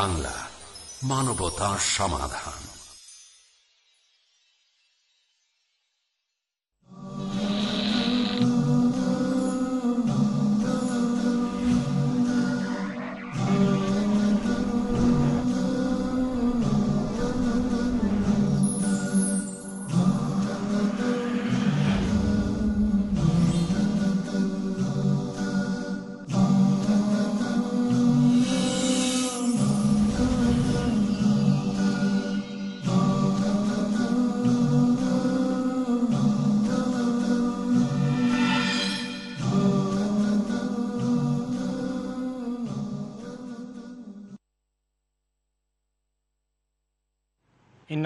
বাংলা মানবতা সমাধান।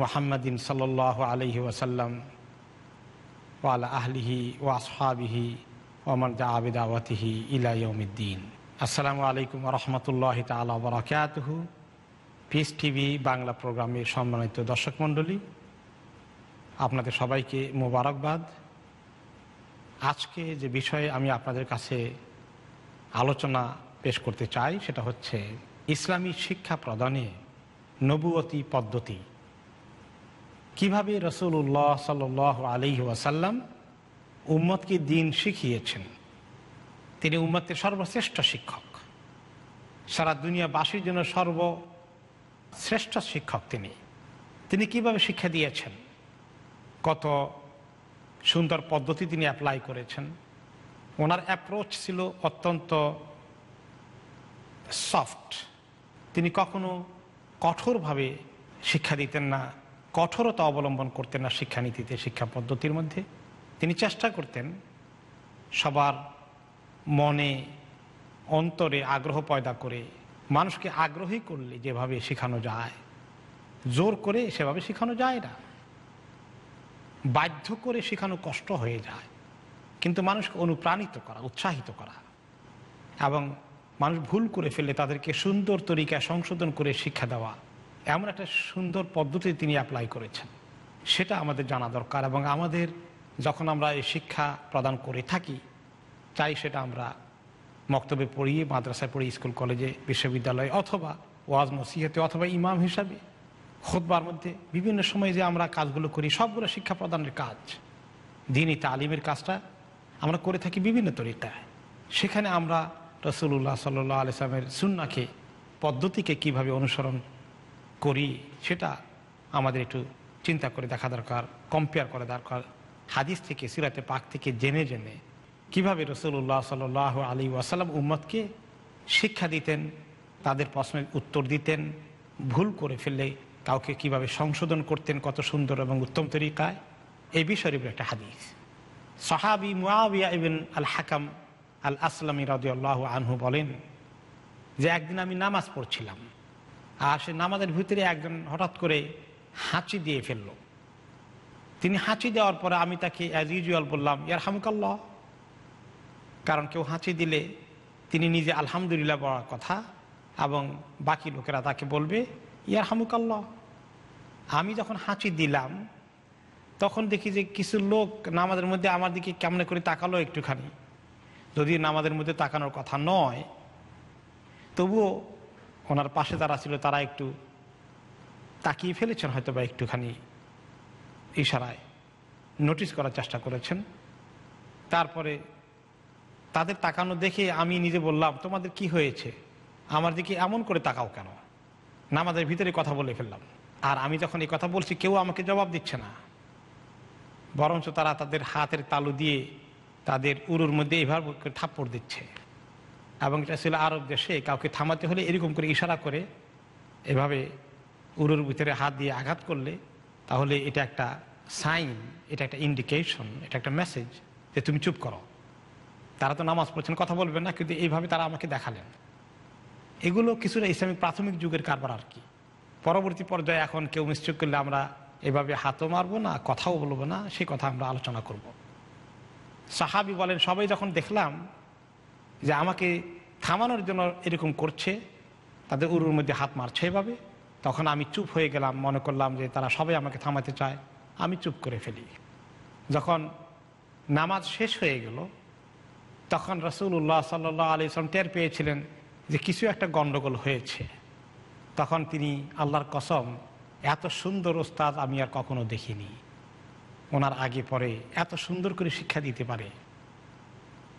মোহাম্মদিন সাল আলহি ওসাল্লাম ওয়ালা আহলিহি ওয়াসহাবিহি ওমন জাবিদাওয়াতিহি ইলাইউমিদ্দিন আসসালামু আলাইকুম রহমতুল্লাহ তালা বরাকাতহু। পিস টিভি বাংলা প্রোগ্রামের সম্মানিত দর্শক মণ্ডলী, আপনাদের সবাইকে মোবারকবাদ। আজকে যে বিষয়ে আমি আপনাদের কাছে আলোচনা পেশ করতে চাই সেটা হচ্ছে ইসলামী শিক্ষা প্রদানে নবুয়তি পদ্ধতি। কীভাবে রসুল্লাহ সাল আলি ওয়াসাল্লাম উম্মতকে দিন শিখিয়েছেন? তিনি উম্মতের সর্বশ্রেষ্ঠ শিক্ষক। সারা দুনিয়াবাসীর জন্য সর্বশ্রেষ্ঠ শিক্ষক তিনি। তিনি কীভাবে শিক্ষা দিয়েছেন? কত সুন্দর পদ্ধতি তিনি অ্যাপ্লাই করেছেন। ওনার অ্যাপ্রোচ ছিল অত্যন্ত সফট তিনি কখনো কঠোরভাবে শিক্ষা দিতেন না। কঠোরতা অবলম্বন করতেন না শিক্ষানীতিতে, শিক্ষা পদ্ধতির মধ্যে। তিনি চেষ্টা করতেন সবার মনে, অন্তরে আগ্রহ পয়দা করে, মানুষকে আগ্রহী করলে যেভাবে শেখানো যায়, জোর করে সেভাবে শেখানো যায় না। বাধ্য করে শেখানো কষ্ট হয়ে যায়, কিন্তু মানুষকে অনুপ্রাণিত করা, উৎসাহিত করা এবং মানুষ ভুল করে ফেললে তাদেরকে সুন্দর তরিকায় সংশোধন করে শিক্ষা দেওয়া এমন একটা সুন্দর পদ্ধতি তিনি অ্যাপ্লাই করেছেন। সেটা আমাদের জানা দরকার এবং আমাদের যখন আমরা এই শিক্ষা প্রদান করে থাকি চাই সেটা আমরা মক্তবে পড়িয়ে মাদ্রাসায় পড়ি স্কুল, কলেজে, বিশ্ববিদ্যালয়ে অথবা ওয়াজ নসিহতে অথবা ইমাম হিসাবে খোদবার মধ্যে বিভিন্ন সময় যে আমরা কাজগুলো করি, সবগুলো শিক্ষা প্রদানের কাজ। দিনই তালিমের কাজটা আমরা করে থাকি বিভিন্ন তরিকায়। সেখানে আমরা রসুল্লাহ সাল্লাহ আলিয়ামের সুন্নাকে পদ্ধতিকে কীভাবে অনুসরণ করি, সেটা আমাদের একটু চিন্তা করে দেখা দরকার কম্পেয়ার করা দরকার। হাদিস থেকে, সিরাতে পাক থেকে জেনে জেনে কীভাবে রসুল্লাহ সাল আলী ওয়াসাল্লাম উম্মদকে শিক্ষা দিতেন, তাদের প্রশ্নের উত্তর দিতেন, ভুল করে ফেললে কাউকে কীভাবে সংশোধন করতেন, কত সুন্দর এবং উত্তম তরিকায়, এই বিষয়ের একটা হাদিস। সাহাবি মুআবিয়া ইবিন আল হাকাম আল আসলামী রাজিউল্লাহ আনহু বলেন যে, একদিন আমি নামাজ পড়ছিলাম। আর সে নামাজের ভিতরে একজন হঠাৎ করে হাঁচি দিয়ে ফেলল। তিনি হাঁচি দেওয়ার পরে আমি তাকে অ্যাজ ইউজুয়াল বললাম ইয়ার হামুকাল্লাহ কারণ কেউ হাঁচি দিলে তিনি নিজে আলহামদুলিল্লাহ বলার কথা এবং বাকি লোকেরা তাকে বলবে ইয়ার হামুকাল্লাহ আমি যখন হাঁচি দিলাম, তখন দেখি যে কিছু লোক নামাজের মধ্যে আমার দিকে কেমন করে তাকালো একটুখানি। যদি নামাজের মধ্যে তাকানোর কথা নয়, তবুও ওনার পাশে যারা ছিল, তারা একটু তাকিয়ে ফেলেছেন হয়তো বা একটুখানি ইশারায়। নোটিস করার চেষ্টা করেছেন। তারপরে তাদের তাকানো দেখে আমি নিজে বললাম, তোমাদের কি হয়েছে? আমার দিকে এমন করে তাকাও কেন? নামাজের ভিতরে কথা বলে ফেললাম। আর আমি যখন এই কথা বলছি, কেউ আমাকে জবাব দিচ্ছে না। বরঞ্চ তারা তাদের হাতের তালু দিয়ে তাদের উরুর মধ্যে এইভাবে থাপ্পড় দিচ্ছে। এবং এটা ছিল আরব দেশে, কাউকে থামাতে হলে এরকম করে ইশারা করে, এভাবে উরুর ভিতরে হাত দিয়ে আঘাত করলে তাহলে এটা একটা সাইন, এটা একটা ইন্ডিকেশন, এটা একটা মেসেজ যে তুমি চুপ করো। তারা তো নামাজ পড়ছেন, কথা বলবেন না, কিন্তু এইভাবে তারা আমাকে দেখালেন। এগুলো কিছুটা ইসলামিক প্রাথমিক যুগের কারবার আর কি। পরবর্তী পর্যায়ে এখন কেউ মিস্টেক করলে আমরা এভাবে হাতও মারবো না, কথাও বলব না সেই কথা আমরা আলোচনা করব। সাহাবি বলেন, সবাই যখন দেখলাম যে আমাকে থামানোর জন্য এরকম করছে, তাদের উরুর মধ্যে হাত মারছে এভাবে। তখন আমি চুপ হয়ে গেলাম, মনে করলাম যে তারা সবাই আমাকে থামাতে চায়। আমি চুপ করে ফেলি। যখন নামাজ শেষ হয়ে গেল, তখন রসুল্লাহ সাল্লাহ আলি ইসলাম টের পেয়েছিলেন যে কিছু একটা গণ্ডগোল হয়েছে। তখন তিনি আল্লাহর কসম, এত সুন্দর ওস্তাদ আমি আর কখনো দেখিনি। ওনার আগে পরে এত সুন্দর করে শিক্ষা দিতে পারে।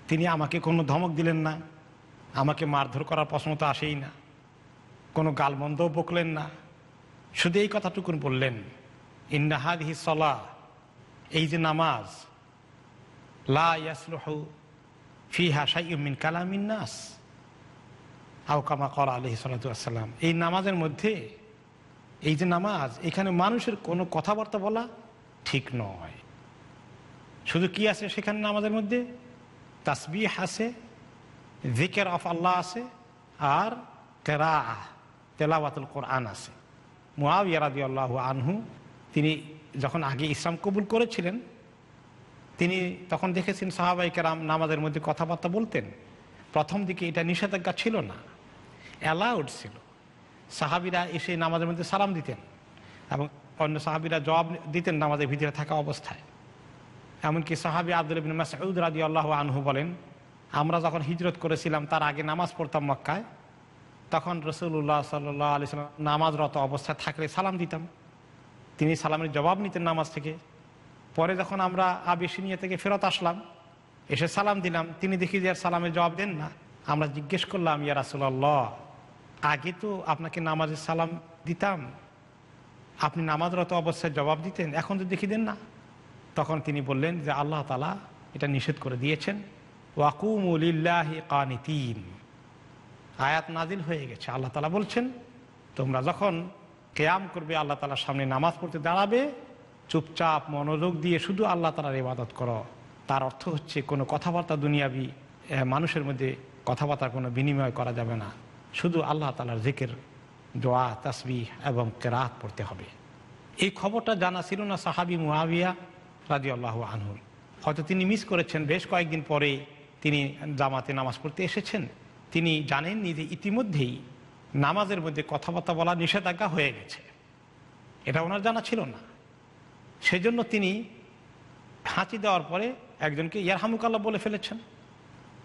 তিনি আমাকে কোনো ধমক দিলেন না। আমাকে মারধর করার প্রশ্ন তো আসেই না। কোনো গালমন্দও বকলেন না। শুধু এই কথাটুকুন বললেন ইন্নাহাদ হি সলা এই যে নামাজ, লা ইয়াসলুহু ফিহা শাইমিন কালামিন নাস। আউকামা কর আলহি সালাতাম এই নামাজের মধ্যে, এই যে নামাজ, এখানে মানুষের কোনো কথাবার্তা বলা ঠিক নয়। শুধু কি আছে সেখানে নামাজের মধ্যে? তাসবিহ আছে, জিকের অফ আল্লাহ আছে, আর কেরা তেলাওয়াতুল কোরআন আছে। মুআবিয়া আল্লাহ আনহু, তিনি যখন আগে ইসলাম কবুল করেছিলেন, তিনি তখন দেখেছেন সাহাবাই কেরাম নামাজের মধ্যে কথাবার্তা বলতেন। প্রথম দিকে এটা নিষেধাজ্ঞা ছিল না, অ্যালাউড ছিল। সাহাবিরা এসে নামাজের মধ্যে সালাম দিতেন এবং অন্য সাহাবিরা জবাব দিতেন নামাজের ভিতরে থাকা অবস্থায়। এমনকি সাহাবি আব্দুল ইবিন মাসউদ রাজি আল্লাহ আনহু বলেন, আমরা যখন হিজরত করেছিলাম, তার আগে নামাজ পড়তাম মক্কায়। তখন রসুল্লাহ সাল্লাহ আলি সাল্লাম নামাজরত অবস্থায় থাকলে সালাম দিতাম তিনি সালামের জবাব নিতেন নামাজ থেকে। পরে যখন আমরা আবেশিনিয়া থেকে ফেরত আসলাম, এসে সালাম দিলাম। তিনি দেখি যে আর সালামের জবাব দেন না। আমরা জিজ্ঞেস করলাম, ইয়া রাসুল্লাহ আগে তো আপনাকে নামাজের সালাম দিতাম। আপনি নামাজরত অবস্থায় জবাব দিতেন, এখন তো দেখি দেন না। তখন তিনি বললেন যে আল্লাহ তালা এটা নিষেধ করে দিয়েছেন। ওয়াকুমুলিল্লাহি কানিতিন। আয়াত নাজিল হয়ে গেছে। আল্লাহ তালা বলছেন, তোমরা যখন কেয়াম করবে, আল্লাহ তালার সামনে নামাজ পড়তে দাঁড়াবে, চুপচাপ মনোযোগ দিয়ে শুধু আল্লাহ তালার ইবাদত করো। তার অর্থ হচ্ছে কোনো কথাবার্তা দুনিয়াবি মানুষের মধ্যে কথাবার্তার কোনো বিনিময় করা যাবে না। শুধু আল্লাহ তালার জিকের, দোয়া তাসবি এবং কেরাত পড়তে হবে। এই খবরটা জানা ছিল না সাহাবি মুআবিয়া। রাজি আল্লাহ আনহুর। হয়তো তিনি মিস করেছেন, বেশ কয়েকদিন পরে তিনি জামাতে নামাজ পড়তে এসেছেন। তিনি জানেননি যে ইতিমধ্যেই নামাজের মধ্যে কথাবার্তা বলা নিষেধাজ্ঞা হয়ে গেছে। এটা ওনার জানা ছিল না। সেজন্য তিনি হাঁচি দেওয়ার পরে একজনকে ইয়ারহামুকাল্লাহ বলে ফেলেছেন।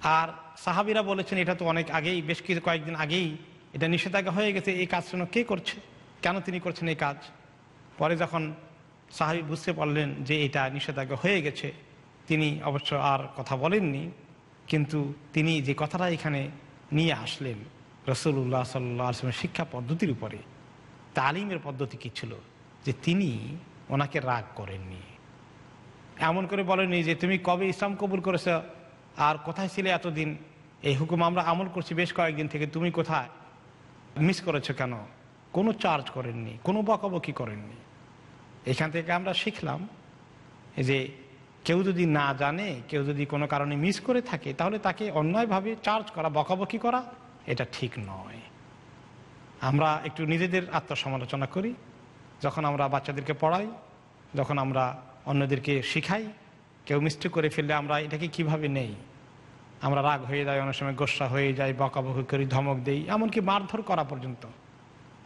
আর সাহাবিরা বলেছেন, এটা তো অনেক আগেই, বেশ কিছু কয়েকদিন আগেই এটা নিষেধাজ্ঞা হয়ে গেছে, এই কাজ যেন কে করছে? কেন তিনি করছেন এই কাজ? পরে যখন সাহাবি বুঝতে পারলেন যে এটা নিষেধাজ্ঞা হয়ে গেছে। তিনি অবশ্য আর কথা বলেননি, কিন্তু তিনি যে কথাটা এখানে নিয়ে আসলেন রসুল্লাহ সাল্লাহ আসলামের শিক্ষা পদ্ধতির উপরে, তালিমের পদ্ধতি কী ছিল? যে তিনি ওনাকে রাগ করেননি। এমন করে বলেননি যে, তুমি কবে ইসলাম কবুল করেছ? আর কোথায় ছিলে এতদিন? এই হুকুম আমরা আমল করছি বেশ কয়েকদিন থেকে, তুমি কোথায়? মিস করেছ কেন? কোনো চার্জ করেননি, কোনো বকাবকি করেননি। এখান থেকে আমরা শিখলাম যে কেউ যদি না জানে, কেউ যদি কোনো কারণে মিস করে থাকে, তাহলে তাকে অন্যায়ভাবে চার্জ করা, বকাবকি করা, এটা ঠিক নয়। আমরা একটু নিজেদের আত্মসমালোচনা করি। যখন আমরা বাচ্চাদেরকে পড়াই, যখন আমরা অন্যদেরকে শিখাই, কেউ মিস্টেক করে ফেললে আমরা এটাকে কীভাবে নেই? আমরা রাগ হয়ে যাই, অনেক সময় গোসা হয়ে যাই, বকাবকি করি, ধমক দেই, এমনকি মারধর করা পর্যন্ত।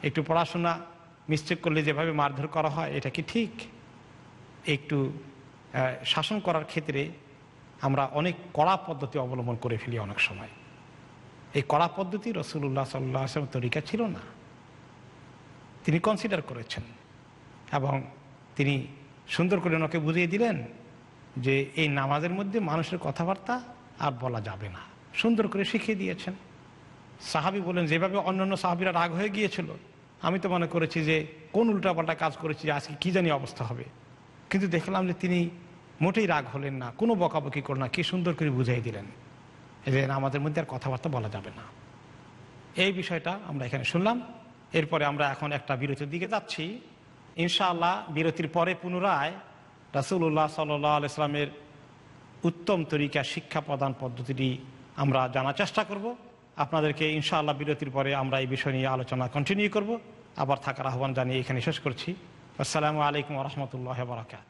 একটু পড়াশোনা মিস্টেক করলে যেভাবে মারধর করা হয়, এটা কি ঠিক? একটু শাসন করার ক্ষেত্রে আমরা অনেক কড়া পদ্ধতি অবলম্বন করে ফেলি অনেক সময়। এই কড়া পদ্ধতি রসুল্লাহ সাল্লাহ আসলাম তরিকা ছিল না। তিনি কনসিডার করেছেন এবং তিনি সুন্দর করে ওনাকে বুঝিয়ে দিলেন যে এই নামাজের মধ্যে মানুষের কথাবার্তা আর বলা যাবে না। সুন্দর করে শিখিয়ে দিয়েছেন। সাহাবি বলেন, যেভাবে অন্যান্য সাহাবিরা রাগ হয়ে গিয়েছিল আমি তো মনে করেছি যে কোন উল্টাপাল্টা কাজ করেছি, আজকে কী জানি অবস্থা হবে। কিন্তু দেখলাম যে তিনি মোটেই রাগ হলেন না, কোনো বকাবকি করলেন না, কি সুন্দর করে বুঝাই দিলেন। যে আমাদের মধ্যে আর কথাবার্তা বলা যাবে না। এই বিষয়টা আমরা এখানে শুনলাম। এরপরে আমরা এখন একটা বিরতির দিকে যাচ্ছি। ইনশাআল্লাহ বিরতির পরে পুনরায় রাসুল্লাহ সাল্লাহ আলাইসলামের উত্তম তরিকা শিক্ষা প্রদান পদ্ধতিটি আমরা জানার চেষ্টা করব। আপনাদেরকে ইনশাআল্লাহ বিরতির পরে আমরা এই বিষয় নিয়ে আলোচনা কন্টিনিউ করব। আবার থাকার আহ্বান জানিয়ে এখানে শেষ করছি। আসসালামু আলাইকুম রহমতুল্লাহ বারাকাত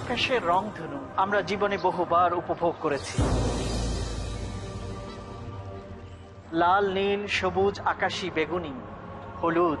আকাশের রং ধনু, আমরা জীবনে বহুবার উপভোগ করেছি। লাল, নীল, সবুজ, আকাশি, বেগুনি, হলুদ।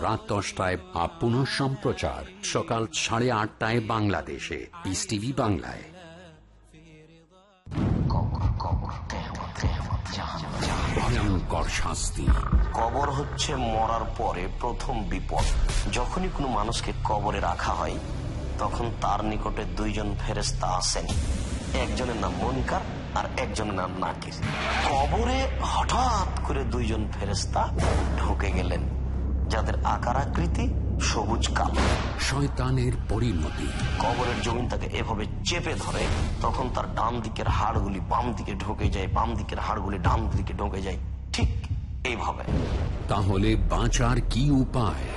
রাত দশটায় বা পুনঃ সম্প্রচার সকাল সাড়ে আটটায় বাংলাদেশে। পিস টিভি বাংলায়। শাস্তি। কবর হচ্ছে মরার পরে প্রথম বিপদ। যখনই কোনো মানুষকে কবরে রাখা হয়, তখন তার নিকটে দুইজন আসেন। একজনের নাম মনকার আর একজনের নাম নাকির। কবরে হঠাৎ করে দুইজন ফেরেস্তা ঢুকে গেলেন। যাদের আকার আকৃতি সবুজ কালো। শয়তানের পরিণতি। কবরের জমিন তাকে এভাবে চেপে ধরে তখন তার ডান দিকের হাড়গুলি বাম দিকে ঢুকে যায় বাম দিকের হাড়গুলি ডান দিকে ঢুকে যায়। ঠিক এইভাবে। তাহলে বাঁচার কি উপায়?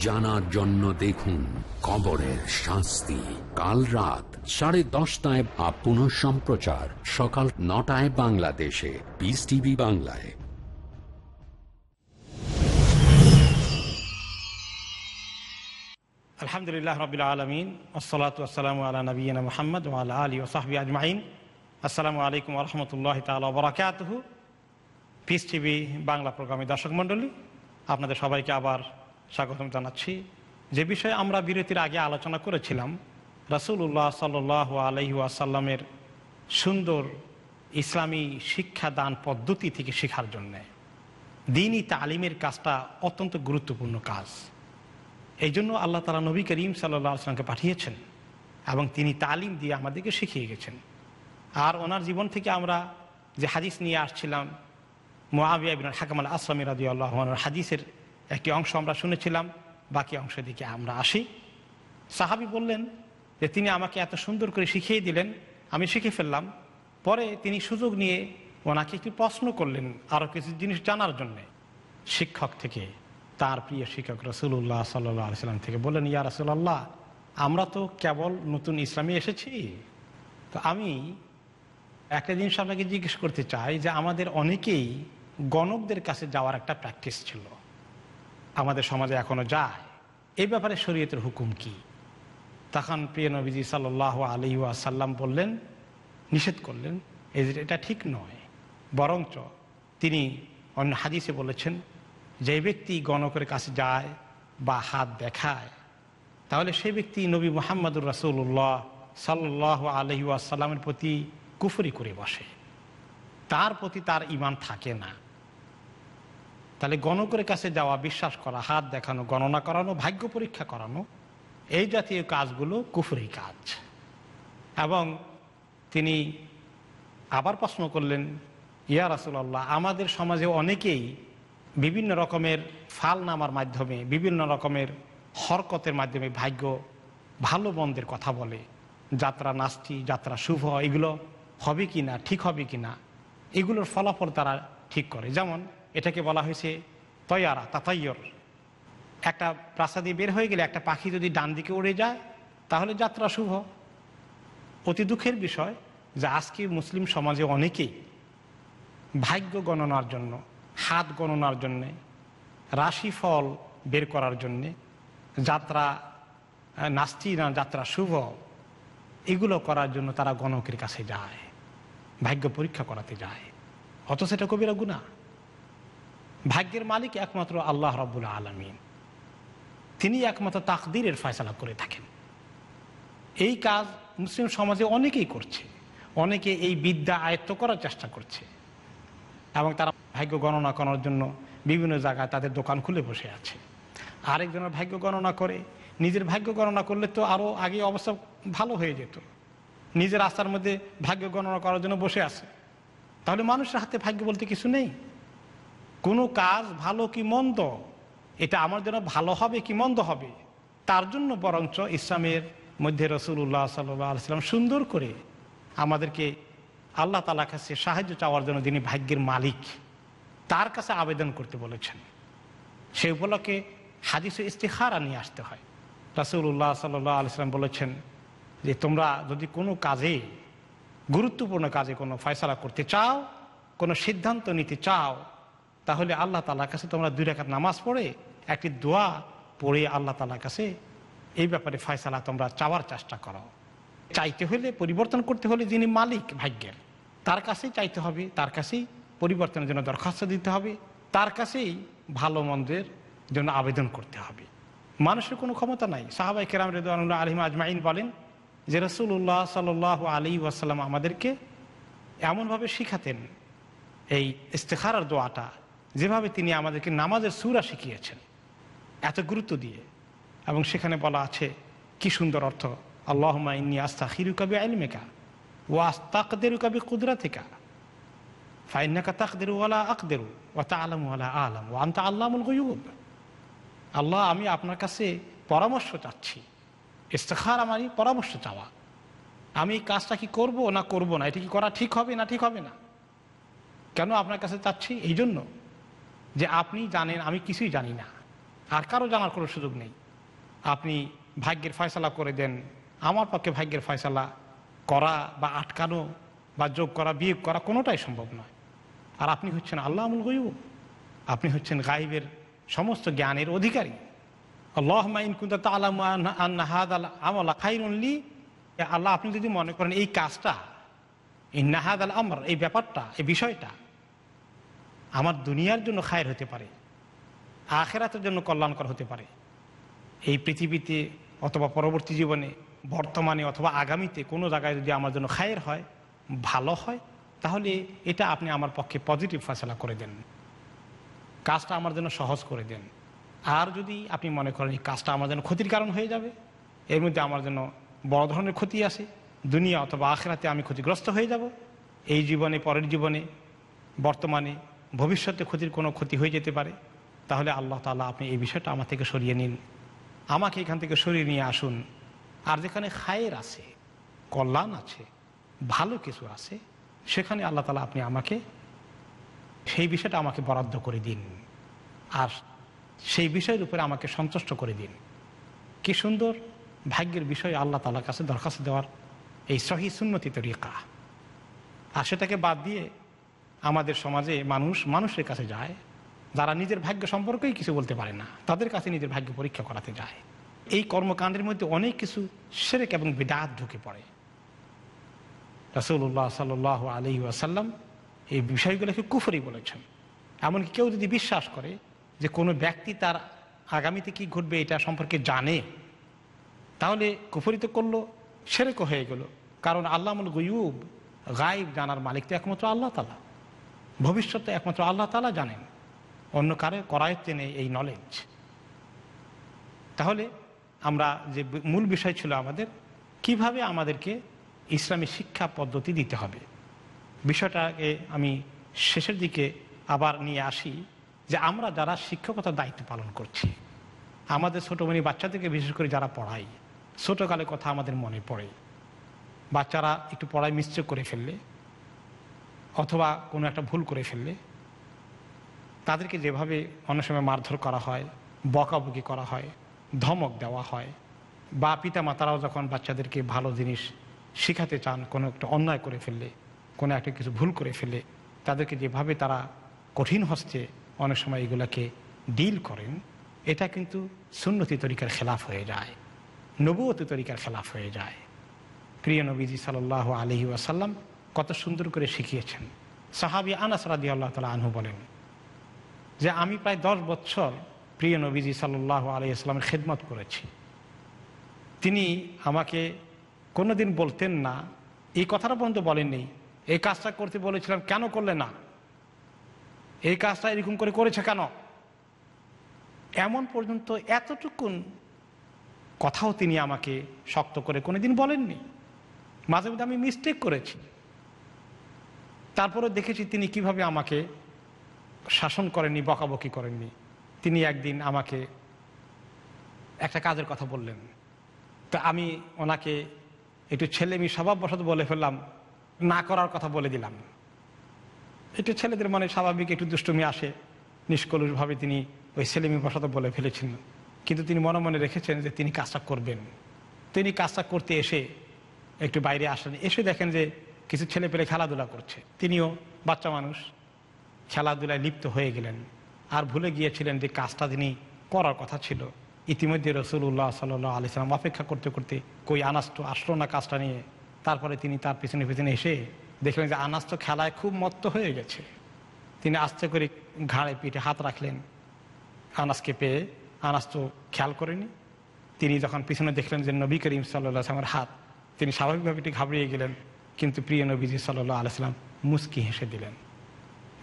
জানার জন্য দেখুন কবরের শাস্তি। কাল রাত সাড়ে দশটায় বা পুনঃ সম্প্রচার সকাল নটায় বাংলাদেশে। পিস টিভি বাংলায়। আলহামদুলিল্লাহ রবিল আলমিন আসসালাম আলা নবীন মোহাম্মদ আল্লাহ আলী ওসাহবি আজমাইন। আসসালামু আলাইকুম রহমতুল্লাহ তাল বরাকাতহু। পিস টিভি বাংলা প্রোগ্রামে দর্শক মণ্ডলী, আপনাদের সবাইকে আবার স্বাগতম জানাচ্ছি। যে বিষয়ে আমরা বিরতির আগে আলোচনা করেছিলাম রসুল্লাহ সাল আলহি আসাল্লামের সুন্দর ইসলামী শিক্ষাদান পদ্ধতি থেকে শেখার জন্যে। দিনই তালিমের কাজটা অত্যন্ত গুরুত্বপূর্ণ কাজ। এই জন্য আল্লাহ তালা নবী করিম সাল্লাহ আসলামকে পাঠিয়েছেন এবং তিনি তালিম দিয়ে আমাদেরকে শিখিয়ে গেছেন। আর ওনার জীবন থেকে আমরা যে হাদিস নিয়ে আসছিলাম মোয়াবিয়া বিন হাকাম আল আসলামী রাজি আল্লাহ হাদিসের একটি অংশ আমরা শুনেছিলাম, বাকি অংশের দিকে আমরা আসি। সাহাবি বললেন যে, তিনি আমাকে এত সুন্দর করে শিখিয়ে দিলেন, আমি শিখে ফেললাম। পরে তিনি সুযোগ নিয়ে ওনাকে একটি প্রশ্ন করলেন আরও কিছু জিনিস জানার জন্যে শিক্ষক থেকে। তার প্রিয় শিক্ষক রসুল্লাহ সাল্লাহ সাল্লাম থেকে বললেন, ইয়া রসুল্লাহ আমরা তো কেবল নতুন ইসলামে এসেছি। তো আমি একটা জিনিস আপনাকে জিজ্ঞেস করতে চাই যে আমাদের অনেকেই গণকদের কাছে যাওয়ার একটা প্র্যাকটিস ছিল। আমাদের সমাজে এখনও যায়। এই ব্যাপারে শরীয়তের হুকুম কি? তখন প্রিয় নবীজি সাল্লাহ আলী সাল্লাম বললেন, নিষেধ করলেন এটা ঠিক নয়। বরঞ্চ তিনি অন্য হাদিসে বলেছেন যে ব্যক্তি গণকের কাছে যায় বা হাত দেখায়, তাহলে সেই ব্যক্তি নবী মোহাম্মদুর রাসুল্লাহ সাল্লাহ আলহি আসাল্লামের প্রতি কুফরি করে বসে। তার প্রতি তার ইমান থাকে না। তাহলে গণকের কাছে যাওয়া, বিশ্বাস করা, হাত দেখানো, গণনা করানো, ভাগ্য পরীক্ষা করানো, এই জাতীয় কাজগুলো কুফরি কাজ। এবং তিনি আবার প্রশ্ন করলেন, ইয়া রাসুল্লাহ আমাদের সমাজে অনেকেই বিভিন্ন রকমের ফাল নামার মাধ্যমে, বিভিন্ন রকমের হরকতের মাধ্যমে ভাগ্য ভালো মন্দের কথা বলে। যাত্রা নাস্তি, যাত্রা শুভ, এগুলো হবে কি না, ঠিক হবে কি না, এগুলোর ফলাফল তারা ঠিক করে। যেমন এটাকে বলা হয়েছে তয়ারা, তাতাইয়র। একটা প্রাসাদে বের হয়ে গেলে একটা পাখি যদি ডান দিকে উড়ে যায়, তাহলে যাত্রা শুভ। অতি দুঃখের বিষয় যে আজকে মুসলিম সমাজে অনেকেই ভাগ্য গণনার জন্য হাত গণনার জন্যে, রাশিফল বের করার জন্যে, যাত্রা নাস্তি না যাত্রা শুভ, এগুলো করার জন্য তারা গণকের কাছে যায়, ভাগ্য পরীক্ষা করাতে যায়। অত সেটা কবিরা গুণা ভাগ্যের মালিক একমাত্র আল্লাহ রব্বুল আলমিন। তিনি একমাত্র তাকদিরের ফয়সলা করে থাকেন। এই কাজ মুসলিম সমাজে অনেকেই করছে, অনেকে এই বিদ্যা আয়ত্ত করার চেষ্টা করছে এবং তারা ভাগ্য গণনা করার জন্য বিভিন্ন জায়গায় তাদের দোকান খুলে বসে আছে। আরেকজনের ভাগ্য গণনা করে, নিজের ভাগ্য গণনা করলে তো আরও আগে অবস্থা ভালো হয়ে যেত। নিজের রাস্তার মধ্যে ভাগ্য গণনা করার জন্য বসে আছে। তাহলে মানুষের হাতে ভাগ্য বলতে কিছু নেই। কোনো কাজ ভালো কি মন্দ? এটা আমার জন্য ভালো হবে কি মন্দ হবে? তার জন্য বরঞ্চ ইসলামের মধ্যে রসুল্লাহ সাল্লাম সুন্দর করে আমাদেরকে আল্লাহ তালা কাছে সাহায্য চাওয়ার জন্য যিনি ভাগ্যের মালিক। তার কাছে আবেদন করতে বলেছেন। সে উপলক্ষে হাদিসে ইস্তেহারা নিয়ে আসতে হয়। রাসুল্লাহ সাল্লাহ আলিয়াল্লাম বলেছেন যে, তোমরা যদি কোনো কাজে, গুরুত্বপূর্ণ কাজে কোনো ফয়সলা করতে চাও, কোনো সিদ্ধান্ত নিতে চাও, তাহলে আল্লাহ তালার কাছে তোমরা দুই রেখাত নামাজ পড়ে, একটি দোয়া পড়ে আল্লাহ তালার কাছে, এই ব্যাপারে ফয়সালা তোমরা চাওয়ার চেষ্টা করো। চাইতে হলে, পরিবর্তন করতে হলে যিনি মালিক ভাগ্যের, তার কাছেই চাইতে হবে, তার কাছেই পরিবর্তনের জন্য দরখাস্ত দিতে হবে। তার কাছেই ভালো মন্দের জন্য আবেদন করতে হবে। মানুষের কোনো ক্ষমতা নাই। সাহাবাই কেরাম রেদুল্লাহ আলহিম আজমাইন বলেন যে রসুল্লাহ সাল আলী ওয়াসাল্লাম আমাদেরকে এমনভাবে শিখাতেন এই ইস্তেখারার দোয়াটা, যেভাবে তিনি আমাদেরকে নামাজের সুরা শিখিয়েছেন। এত গুরুত্ব দিয়ে। এবং সেখানে বলা আছে, কি সুন্দর অর্থ আল্লাহ আস্তা হিরুকাবি আলমেকা ও আস্তাকদের কবি কুদরাতিকা ওয়ালা আকদের আলম ওয়ালা আলম ও আন্তা আল্লাহ, আমি আপনার কাছে পরামর্শ চাচ্ছি। ইস্তেখার আমারই পরামর্শ চাওয়া। আমি কাজটা কি করব না করব না? এটা কি করা ঠিক হবে না ঠিক হবে না? কেন আপনার কাছে চাচ্ছি? এই জন্য যে আপনি জানেন, আমি কিছুই জানি না। আর কারও জানার কোনো সুযোগ নেই। আপনি ভাগ্যের ফয়সালা করে দেন। আমার পক্ষে ভাগ্যের ফয়সালা করা বা আটকানো বা যোগ করা, বিয়োগ করা কোনোটাই সম্ভব নয়। আর আপনি হচ্ছেন আল্লাহ আমুল গয়ু আপনি হচ্ছেন গাইবের সমস্ত জ্ঞানের অধিকারী। আল্লাহ মাইন কুন্দা তালাম নাহাদ আল আমলা খাইরুল্লি আল্লাহ, আপনি যদি মনে করেন এই কাজটা এই নাহাদ আল আমর, এই ব্যাপারটা, এই বিষয়টা আমার দুনিয়ার জন্য খায়ের হতে পারে, আখেরাতের জন্য কল্যাণকর হতে পারে। এই পৃথিবীতে অথবা পরবর্তী জীবনে, বর্তমানে অথবা আগামীতে কোনো জায়গায় যদি আমার জন্য খায়ের হয়, ভালো হয় তাহলে এটা আপনি আমার পক্ষে পজিটিভ ফয়সলা করে দেন। কাজটা আমার জন্য সহজ করে দেন। আর যদি আপনি মনে করেন এই কাজটা আমার জন্য ক্ষতির কারণ হয়ে যাবে, এর মধ্যে আমার জন্য বড় ধরনের ক্ষতি আছে, দুনিয়া অথবা আখেরাতে আমি ক্ষতিগ্রস্ত হয়ে যাব, এই জীবনে, পরের জীবনে, বর্তমানে, ভবিষ্যতে ক্ষতির কোনো ক্ষতি হয়ে যেতে পারে, তাহলে আল্লাহ তালা আপনি এই বিষয়টা আমার থেকে সরিয়ে নিন। আমাকে এখান থেকে সরিয়ে নিয়ে আসুন। আর যেখানে খায়ের আছে, কল্যাণ আছে, ভালো কিছু আছে সেখানে আল্লাহ তালা আপনি আমাকে সেই বিষয়টা আমাকে বরাদ্দ করে দিন। আর সেই বিষয়ের উপরে আমাকে সন্তুষ্ট করে দিন। কি সুন্দর ভাগ্যের বিষয়ে আল্লাহ তালার কাছে দরখাস্ত দেওয়ার এই সহি সুন্নতি তরিকা। আর সেটাকে বাদ দিয়ে আমাদের সমাজে মানুষ মানুষের কাছে যায়, যারা নিজের ভাগ্য সম্পর্কেই কিছু বলতে পারে না, তাদের কাছে নিজের ভাগ্য পরীক্ষা করাতে যায়। এই কর্মকাণ্ডের মধ্যে অনেক কিছু সেরেক এবং বিদাত ঢুকে পড়ে। রসুল্লাহ সাল আলি আসাল্লাম এই বিষয়গুলোকে কুফরি বলেছেন। এমনকি কেউ যদি বিশ্বাস করে যে কোনো ব্যক্তি তার আগামীতে কি ঘটবে এটা সম্পর্কে জানে, তাহলে কুফরিত করল, সেরেকও হয়ে গেল। কারণ আল্লাহমুল গয়ুব গাইব জানার মালিক তো একমাত্র আল্লাহ তালা ভবিষ্যতে একমাত্র আল্লাহ তালা জানেন। অন্য কারে করায়ত্তে নেই এই নলেজ তাহলে আমরা যে মূল বিষয় ছিল আমাদের, কীভাবে আমাদেরকে ইসলামী শিক্ষা পদ্ধতি দিতে হবে। বিষয়টাকে আমি শেষের দিকে আবার নিয়ে আসি যে আমরা যারা শিক্ষকতার দায়িত্ব পালন করছি, আমাদের ছোটোমণি বাচ্চাদেরকে বিশেষ করে যারা পড়াই ছোটোকালের কথা আমাদের মনে পড়ে। বাচ্চারা একটু পড়ায় মিশ্র করে ফেললে অথবা কোনো একটা ভুল করে ফেললে তাদেরকে যেভাবে অনেক সময় মারধর করা হয়, বকাবকি করা হয়, ধমক দেওয়া হয় বা পিতা মাতারাও যখন বাচ্চাদেরকে ভালো জিনিস শেখাতে চান, কোনো একটা অন্যায় করে ফেললে, কোনো একটা কিছু ভুল করে ফেললে, তাদেরকে যেভাবে তারা কঠিন হস্তে অনেক সময় এগুলোকে ডিল করেন, এটা কিন্তু সুন্নতি তরিকার খেলাফ হয়ে যায়, নবুয়তি তরিকার খেলাফ হয়ে যায়। প্রিয় নবীজি সাল আলহি আসাল্লাম কত সুন্দর করে শিখিয়েছেন। সাহাবি আনাস রাদি আল্লাহ তালা আনহু বলেন যে, আমি প্রায় দশ বছর প্রিয় নবীজি সাল্লাহ আলহি আসলামের খেদমত করেছি। তিনি আমাকে কোনোদিন বলতেন না। এই কথাটা পর্যন্ত বলেননি। এই কাজটা করতে বলেছিলাম, কেন করলে না? এই কাজটা এরকম করে করেছে কেন? এমন পর্যন্ত এতটুকুন কথাও তিনি আমাকে শক্ত করে কোনোদিন বলেননি। মাঝে মধ্যে আমি মিস্টেক করেছি। তারপরে দেখেছি তিনি কীভাবে আমাকে শাসন করেননি, বকাবকি করেননি। তিনি একদিন আমাকে একটা কাজের কথা বললেন। তা আমি ওনাকে একটু ছেলেমি স্বভাববশত বলে ফেললাম, না করার কথা বলে দিলাম। একটু ছেলেদের মনে স্বাভাবিক একটু দুষ্টুমি আসে, নিষ্কলুষভাবে তিনি ওই ছেলেমি বসত বলে ফেলেছিলেন কিন্তু তিনি মনে মনে রেখেছেন যে তিনি কাজটা করবেন। তিনি কাজটা করতে এসে একটু বাইরে আসেন। এসে দেখেন যে কিছু ছেলে পেলে খেলাধুলা করছে। তিনিও বাচ্চা মানুষ, খেলাধুলায় লিপ্ত হয়ে গেলেন। আর ভুলে গিয়েছিলেন যে কাজটা তিনি করার কথা ছিল। ইতিমধ্যে রসুল্লাহ সাল্লাহ আলি সাল্লাম অপেক্ষা করতে করতে কই আনাস তো আসলো না কাজটা নিয়ে। তারপরে তিনি তার পিছনে পিছনে এসে দেখলেন যে আনাস তো খেলায় খুব মত্ত হয়ে গেছে। তিনি আস্তে করে ঘাড়ে পিঠে হাত রাখলেন আনাসকে পেয়ে। আনাস তো খেয়াল করেনি। তিনি যখন পিছনে দেখলেন যে নবী করিম সাল্লাহ আসলামের হাত, তিনি স্বাভাবিকভাবে একটু ঘাবড়িয়ে গেলেন, কিন্তু প্রিয় নবীজি সাল্লাহ আলাইসাল্লাম মুস্কি হেসে দিলেন।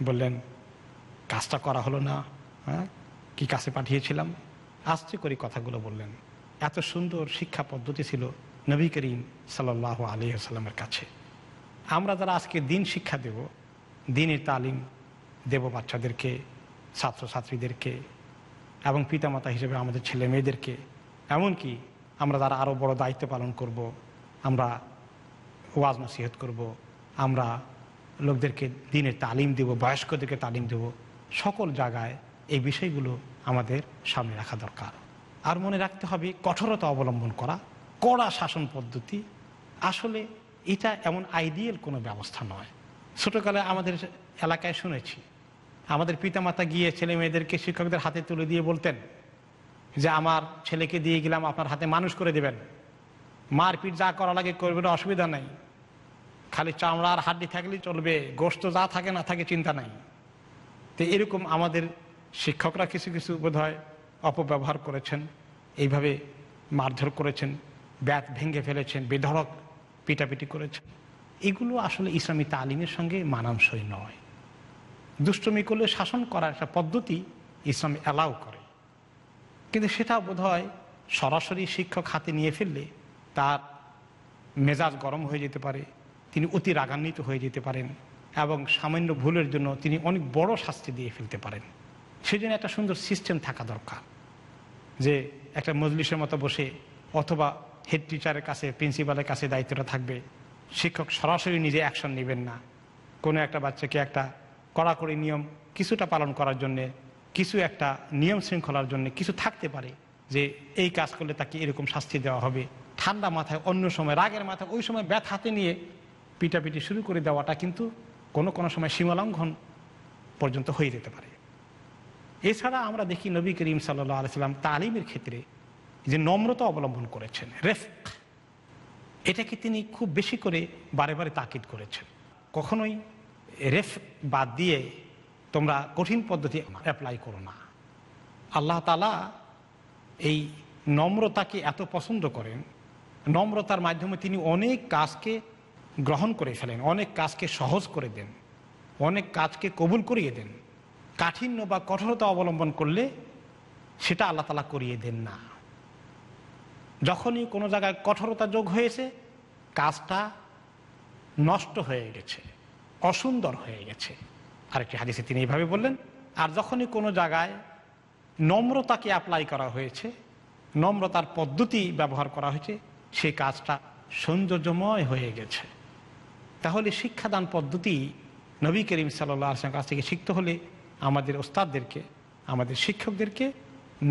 বললেন, কাজটা করা হলো না হ্যাঁ? কি কাছে পাঠিয়েছিলাম? আস্তে করে কথাগুলো বললেন। এত সুন্দর শিক্ষা পদ্ধতি ছিল নবী করিম সাল্লাহ আলী আসাল্লামের কাছে। আমরা যারা আজকে দিন শিক্ষা দেব, দিনের তালিম দেব বাচ্চাদেরকে, ছাত্রছাত্রীদেরকে এবং পিতামাতা হিসেবে আমাদের ছেলে মেয়েদেরকে, এমনকি আমরা যারা আরও বড় দায়িত্ব পালন করব, আমরা ওয়াজ নসিহত করব, আমরা লোকদেরকে দিনের তালিম দেব, বয়স্কদেরকে তালিম দেব, সকল জায়গায় এই বিষয়গুলো আমাদের সামনে রাখা দরকার। আর মনে রাখতে হবে, কঠোরতা অবলম্বন করা, কড়া শাসন পদ্ধতি আসলে এটা এমন আইডিয়াল কোনো ব্যবস্থা নয়। ছোটোকালে আমাদের এলাকায় শুনেছি, আমাদের পিতামাতা গিয়ে ছেলে মেয়েদেরকে শিক্ষকদের হাতে তুলে দিয়ে বলতেন যে, আমার ছেলেকে দিয়ে গেলাম, আপনার হাতে মানুষ করে দেবেন। মারপিট যা করা লাগে করবেন, অসুবিধা নেই। খালি চামড়া আর হাড্ডি থাকলেই চলবে গোস্ত যা থাকে না থাকে চিন্তা নাই। তো এরকম আমাদের শিক্ষকরা কিছু কিছু বোধহয় অপব্যবহার করেছেন, এইভাবে মারধর করেছেন ব্যাত ভেঙে ফেলেছেন, বেধড়ক পিটাপিটি করেছেন। এগুলো আসলে ইসলামী তালিমের সঙ্গে মানানসই নয়। দুষ্টমি করলে শাসন করার একটা পদ্ধতি ইসলাম অ্যালাউ করে। কিন্তু সেটা বোধহয় সরাসরি শিক্ষক হাতে নিয়ে ফেললে তার মেজাজ গরম হয়ে যেতে পারে, তিনি অতি রাগান্বিত হয়ে যেতে পারেন এবং সামান্য ভুলের জন্য তিনি অনেক বড় শাস্তি দিয়ে ফেলতে পারেন। সেই জন্য একটা সুন্দর সিস্টেম থাকা দরকার। যে একটা মজলিসের মতো বসে অথবা হেড টিচারের কাছে প্রিন্সিপালের কাছে দায়িত্বটা থাকবে। শিক্ষক সরাসরি নিজে অ্যাকশন নেবেন না। কোনো একটা বাচ্চাকে একটা কড়াকড়ি নিয়ম, কিছুটা পালন করার জন্যে, কিছু একটা নিয়ম শৃঙ্খলার জন্য কিছু থাকতে পারে যে এই কাজ করলে তাকে এরকম শাস্তি দেওয়া হবে। ঠান্ডা মাথায় অন্য সময়, রাগের মাথায় ওই সময় ব্যাথ হাতে নিয়ে পিটাপিটি শুরু করে দেওয়াটা কিন্তু কোনো কোনো সময় সীমালঙ্ঘন পর্যন্ত হয়ে যেতে পারে। এছাড়া আমরা দেখি নবী করিম সাল্লা আলাইসাল্লাম তালিমের ক্ষেত্রে যে নম্রতা অবলম্বন করেছেন রেফ এটাকে তিনি খুব বেশি করে বারে বারে তাকিদ করেছেন। কখনোই রেফ বাদ দিয়ে তোমরা কঠিন পদ্ধতি অ্যাপ্লাই করো না। আল্লাহ তালা এই নম্রতাকে এত পছন্দ করেন, নম্রতার মাধ্যমে তিনি অনেক কাজকে গ্রহণ করে ফেলেন, অনেক কাজকে সহজ করে দেন, অনেক কাজকে কবুল করিয়ে দেন। কাঠিন্য বা কঠোরতা অবলম্বন করলে সেটা আল্লাহ তালা করিয়ে দেন না। যখনই কোনো জায়গায় কঠোরতা যোগ হয়েছে, কাজটা নষ্ট হয়ে গেছে, অসুন্দর হয়ে গেছে। আরেকটি হাদিসে তিনি এইভাবে বললেন, আর যখনই কোনো জায়গায় নম্রতাকে অ্যাপ্লাই করা হয়েছে, নম্রতার পদ্ধতি ব্যবহার করা হয়েছে সেই কাজটা সৌন্দর্যময় হয়ে গেছে। তাহলে শিক্ষাদান পদ্ধতি নবী করিম আসলাম কাছ থেকে শিখতে হলে আমাদের ওস্তাদদেরকে, আমাদের শিক্ষকদেরকে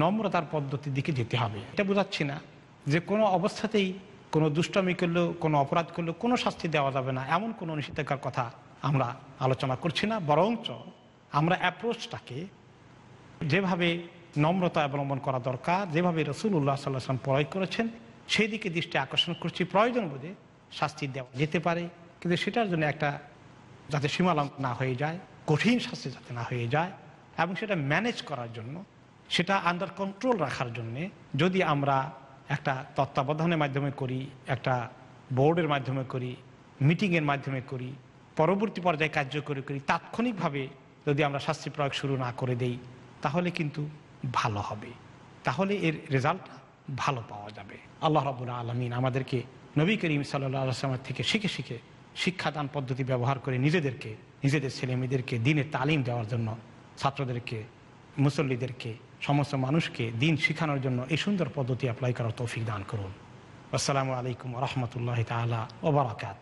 নম্রতার পদ্ধতির দিকে যেতে হবে। এটা বোঝাচ্ছি না যে কোনো অবস্থাতেই কোনো দুষ্টমি করলেও, কোনো অপরাধ করলেও কোনো শাস্তি দেওয়া যাবে না। এমন কোনো নিষেধাজ্ঞার কথা আমরা আলোচনা করছি না, বরঞ্চ আমরা অ্যাপ্রোচটাকে যেভাবে নম্রতা অবলম্বন করা দরকার, যেভাবে রসুল্লাহ সাল্লাহাম প্রয়োগ করেছেন, সেই দিকে দৃষ্টি আকর্ষণ করছি। প্রয়োজন বোধে শাস্তি দেওয়া যেতে পারে, কিন্তু সেটার জন্য একটা যাতে সীমালঙ্ঘন না হয়ে যায়। কঠিন শাস্তি যাতে না হয়ে যায় এবং সেটা ম্যানেজ করার জন্য, সেটা আন্ডার কন্ট্রোল রাখার জন্যে যদি আমরা একটা তত্ত্বাবধানের মাধ্যমে করি, একটা বোর্ডের মাধ্যমে করি মিটিংয়ের মাধ্যমে করি, পরবর্তী পর্যায়ে কার্যকরী করি, তাৎক্ষণিকভাবে যদি আমরা শাস্তি প্রয়োগ শুরু না করে দেই, তাহলে কিন্তু ভালো হবে। তাহলে এর রেজাল্টটা ভালো পাওয়া যাবে। আল্লাহ রবুল্লা আলমিন আমাদেরকে নবী করিম সাল্লাহ আসলামের থেকে শিখে শিখে শিক্ষাদান পদ্ধতি ব্যবহার করে নিজেদেরকে, নিজেদের ছেলেমেয়েদেরকে দিনের তালিম দেওয়ার জন্য, ছাত্রদেরকে, মুসল্লিদেরকে, সমস্ত মানুষকে দিন শেখানোর জন্য এই সুন্দর পদ্ধতি অ্যাপ্লাই করার তৌফিক দান করুন। আসসালামু আলাইকুম রহমতুল্লাহ তালা ওবরাকাত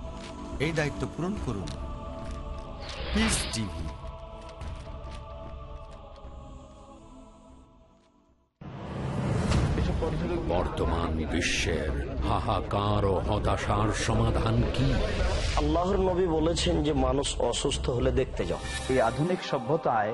এই দায়িত্ব পূরণ করুন। পিস টিভি বর্তমান বিশ্বের হাহাকার ও হতাশার সমাধান কি? আল্লাহর নবী বলেছেন যে মানুষ অসুস্থ হলে দেখতে যাও। এই আধুনিক সভ্যতায়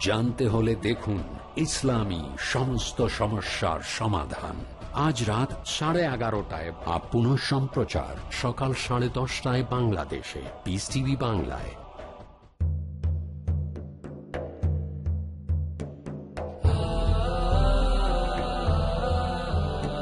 জানতে হলে দেখুন ইসলামী সমস্ত সমস্যার সমাধান। আজ রাত সাড়ে এগারোটায় বা পুনঃ সম্প্রচার সকাল সাড়ে দশটায় বাংলাদেশে। পিস টিভি বাংলায়।